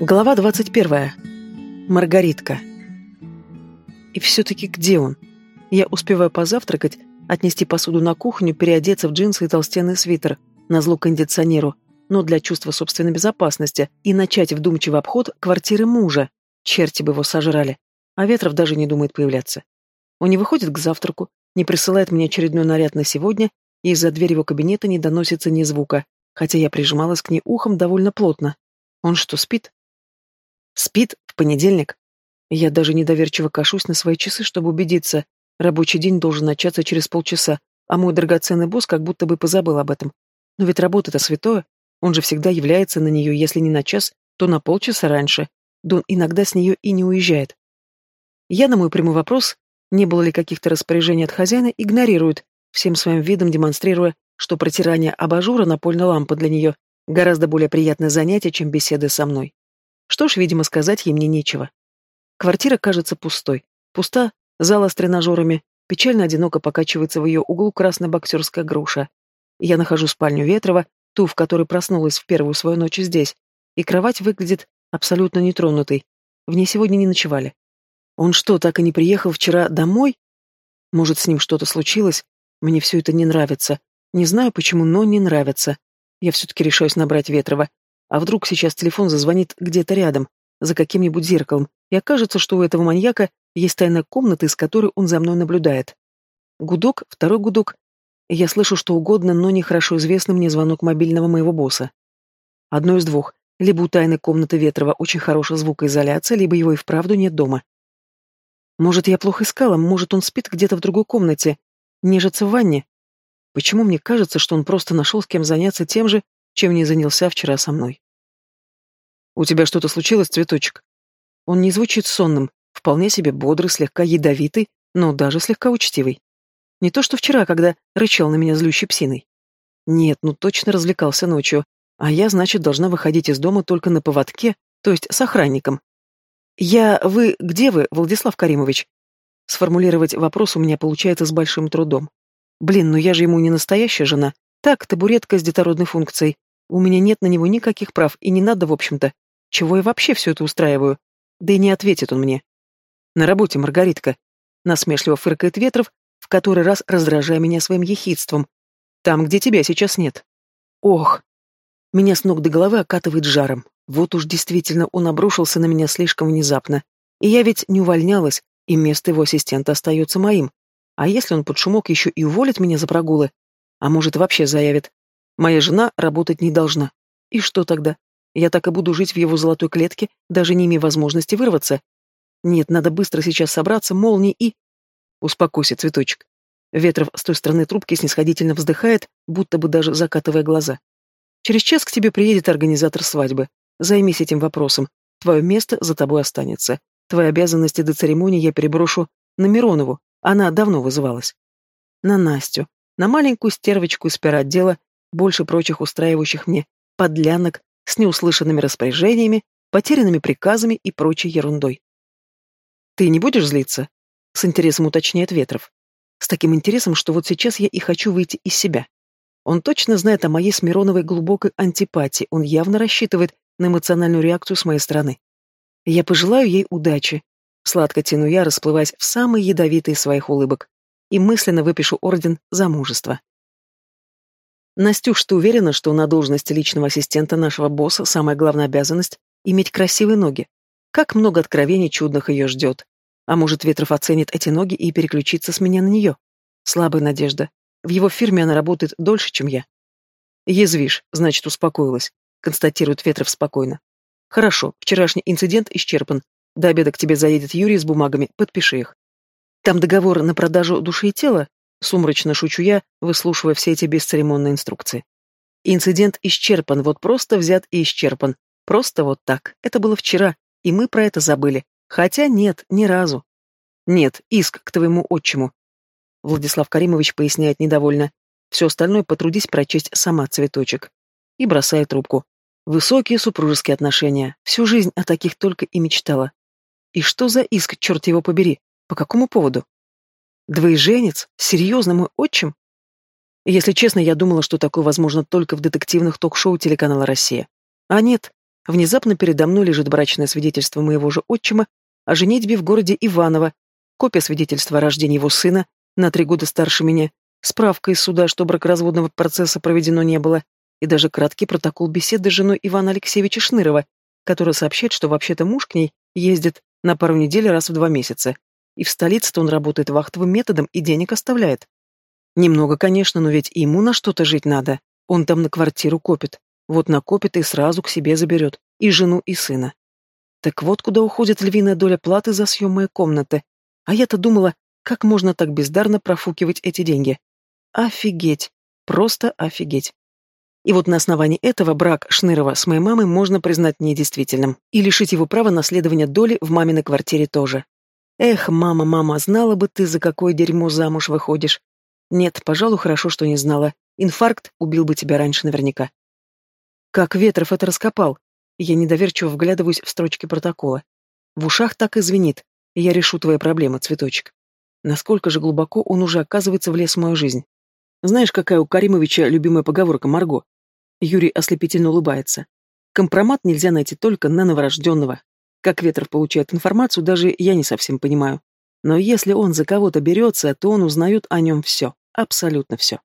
Глава 21. Маргаритка. И все-таки где он? Я успеваю позавтракать, отнести посуду на кухню, переодеться в джинсы и толстенный свитер, назло кондиционеру, но для чувства собственной безопасности, и начать вдумчивый обход квартиры мужа. Черти бы его сожрали. А Ветров даже не думает появляться. Он не выходит к завтраку, не присылает мне очередной наряд на сегодня, и из-за двери его кабинета не доносится ни звука, хотя я прижималась к ней ухом довольно плотно. Он что, спит? Спит в понедельник. Я даже недоверчиво кашусь на свои часы, чтобы убедиться. Рабочий день должен начаться через полчаса, а мой драгоценный босс как будто бы позабыл об этом. Но ведь работа-то святое. Он же всегда является на нее, если не на час, то на полчаса раньше. Дон иногда с нее и не уезжает. Я на мой прямой вопрос, не было ли каких-то распоряжений от хозяина, игнорирует, всем своим видом демонстрируя, что протирание абажура напольной лампы для нее гораздо более приятное занятие, чем беседы со мной. Что ж, видимо, сказать ей мне нечего. Квартира кажется пустой. Пуста, зала с тренажерами, печально одиноко покачивается в ее углу красная боксерская груша. Я нахожу спальню Ветрова, ту, в которой проснулась в первую свою ночь здесь, и кровать выглядит абсолютно нетронутой. В ней сегодня не ночевали. Он что, так и не приехал вчера домой? Может, с ним что-то случилось? Мне все это не нравится. Не знаю почему, но не нравится. Я все-таки решаюсь набрать Ветрова. А вдруг сейчас телефон зазвонит где-то рядом, за каким-нибудь зеркалом, и окажется, что у этого маньяка есть тайная комната, из которой он за мной наблюдает. Гудок, второй гудок. Я слышу что угодно, но нехорошо известный мне звонок мобильного моего босса. Одно из двух. Либо у тайной комнаты Ветрова очень хорошая звукоизоляция, либо его и вправду нет дома. Может, я плохо искала, может, он спит где-то в другой комнате, нежится в ванне. Почему мне кажется, что он просто нашел с кем заняться тем же, чем не занялся вчера со мной. «У тебя что-то случилось, цветочек?» Он не звучит сонным, вполне себе бодрый, слегка ядовитый, но даже слегка учтивый. Не то что вчера, когда рычал на меня злющей псиной. Нет, ну точно развлекался ночью, а я, значит, должна выходить из дома только на поводке, то есть с охранником. «Я... Вы... Где вы, Владислав Каримович?» Сформулировать вопрос у меня получается с большим трудом. Блин, ну я же ему не настоящая жена, так, табуретка с детородной функцией. У меня нет на него никаких прав, и не надо, в общем-то. Чего я вообще все это устраиваю? Да и не ответит он мне. На работе, Маргаритка. Насмешливо фыркает Ветров, в который раз раздражая меня своим ехидством. Там, где тебя сейчас нет. Ох. Меня с ног до головы окатывает жаром. Вот уж действительно он обрушился на меня слишком внезапно. И я ведь не увольнялась, и место его ассистента остается моим. А если он под шумок еще и уволит меня за прогулы, а может, вообще заявит. Моя жена работать не должна. И что тогда? Я так и буду жить в его золотой клетке, даже не имея возможности вырваться? Нет, надо быстро сейчас собраться, молнии и... Успокойся, цветочек. Ветров с той стороны трубки снисходительно вздыхает, будто бы даже закатывая глаза. Через час к тебе приедет организатор свадьбы. Займись этим вопросом. Твое место за тобой останется. Твои обязанности до церемонии я переброшу на Миронову. Она давно вызывалась. На Настю на маленькую стервочку из пироотдела, больше прочих устраивающих мне подлянок с неуслышанными распоряжениями, потерянными приказами и прочей ерундой. «Ты не будешь злиться?» — с интересом уточняет Ветров. С таким интересом, что вот сейчас я и хочу выйти из себя. Он точно знает о моей с глубокой антипатии, он явно рассчитывает на эмоциональную реакцию с моей стороны. Я пожелаю ей удачи. Сладко тяну я, расплываясь в самые ядовитые своих улыбок и мысленно выпишу орден за мужество. Настюш, ты уверена, что на должности личного ассистента нашего босса самая главная обязанность — иметь красивые ноги? Как много откровений чудных ее ждет. А может, Ветров оценит эти ноги и переключится с меня на нее? Слабая надежда. В его фирме она работает дольше, чем я. Язвишь, значит, успокоилась, констатирует Ветров спокойно. Хорошо, вчерашний инцидент исчерпан. До обеда к тебе заедет Юрий с бумагами, подпиши их. Там договор на продажу души и тела? Сумрачно шучу я, выслушивая все эти бесцеремонные инструкции. Инцидент исчерпан, вот просто взят и исчерпан. Просто вот так. Это было вчера, и мы про это забыли. Хотя нет, ни разу. Нет, иск к твоему отчиму. Владислав Каримович поясняет недовольно. Все остальное потрудись прочесть сама, цветочек. И бросает трубку. Высокие супружеские отношения. Всю жизнь о таких только и мечтала. И что за иск, черт его побери? По какому поводу? Двоеженец? Серьезно, мой отчим? Если честно, я думала, что такое возможно только в детективных ток-шоу телеканала «Россия». А нет, Внезапно передо мной лежит брачное свидетельство моего же отчима о женитьбе в городе Иваново, копия свидетельства о рождении его сына, на три года старше меня, справка из суда, что бракоразводного процесса проведено не было, и даже краткий протокол беседы с женой Ивана Алексеевича Шнырова, который сообщает, что вообще-то муж к ней ездит на пару недель раз в два месяца, и в столице-то он работает вахтовым методом и денег оставляет. Немного, конечно, но ведь ему на что-то жить надо. Он там на квартиру копит. Вот накопит и сразу к себе заберет. И жену, и сына. Так вот, куда уходит львиная доля платы за съем моей комнаты. А я-то думала, как можно так бездарно профукивать эти деньги. Офигеть. Просто офигеть. И вот на основании этого брак Шнырова с моей мамой можно признать недействительным и лишить его права наследования доли в маминой квартире тоже. Эх, мама, мама, знала бы ты, за какое дерьмо замуж выходишь. Нет, пожалуй, хорошо, что не знала. Инфаркт убил бы тебя раньше наверняка. Как Ветров это раскопал? Я недоверчиво вглядываюсь в строчки протокола. В ушах так и звенит. Я решу твои проблемы, цветочек. Насколько же глубоко он уже, оказывается, влез в мою жизнь. Знаешь, какая у Каримовича любимая поговорка Марго? Юрий ослепительно улыбается. Компромат нельзя найти только на новорожденного. Как Ветров получает информацию, даже я не совсем понимаю. Но если он за кого-то берется, то он узнает о нем все. Абсолютно все.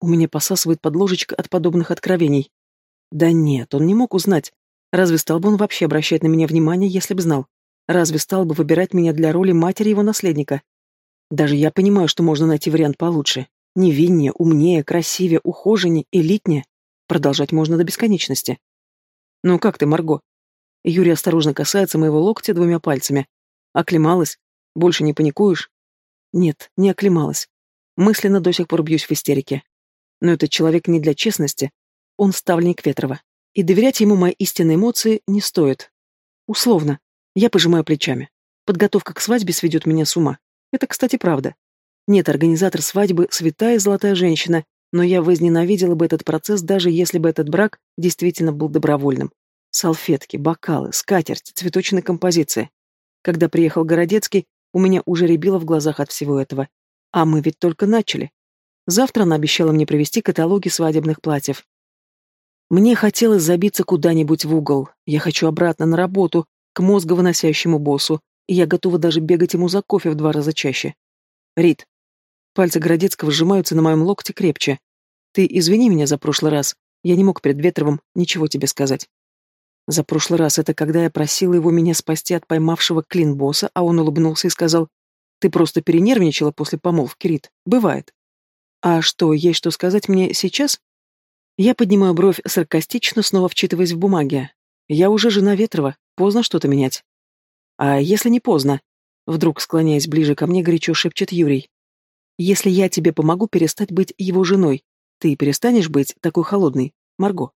У меня посасывает под ложечкой от подобных откровений. Да нет, он не мог узнать. Разве стал бы он вообще обращать на меня внимание, если бы знал? Разве стал бы выбирать меня для роли матери его наследника? Даже я понимаю, что можно найти вариант получше. Невиннее, умнее, красивее, ухоженнее, элитнее. Продолжать можно до бесконечности. Ну как ты, Марго? Юрий осторожно касается моего локтя двумя пальцами. Оклемалась? Больше не паникуешь? Нет, не оклемалась. Мысленно до сих пор бьюсь в истерике. Но этот человек не для честности. Он ставленник Ветрова. И доверять ему мои истинные эмоции не стоит. Условно. Я пожимаю плечами. Подготовка к свадьбе сведет меня с ума. Это, кстати, правда. Нет, организатор свадьбы — святая золотая женщина, но я возненавидела бы этот процесс, даже если бы этот брак действительно был добровольным. Салфетки, бокалы, скатерть, цветочные композиции. Когда приехал Городецкий, у меня уже рябило в глазах от всего этого. А мы ведь только начали. Завтра она обещала мне привезти каталоги свадебных платьев. Мне хотелось забиться куда-нибудь в угол. Я хочу обратно на работу, к мозговыносящему боссу, и я готова даже бегать ему за кофе в два раза чаще. Рит, Пальцы Городецкого сжимаются на моем локте крепче. Ты извини меня за прошлый раз. Я не мог перед Ветровым ничего тебе сказать. За прошлый раз это когда я просила его меня спасти от поймавшего клин босса, а он улыбнулся и сказал, «Ты просто перенервничала после помолвки, Рит. Бывает». «А что, есть что сказать мне сейчас?» Я поднимаю бровь саркастично, снова вчитываясь в бумаги. «Я уже жена Ветрова. Поздно что-то менять». «А если не поздно?» Вдруг, склоняясь ближе ко мне, горячо шепчет Юрий. Если я тебе помогу перестать быть его женой, ты перестанешь быть такой холодной, Марго.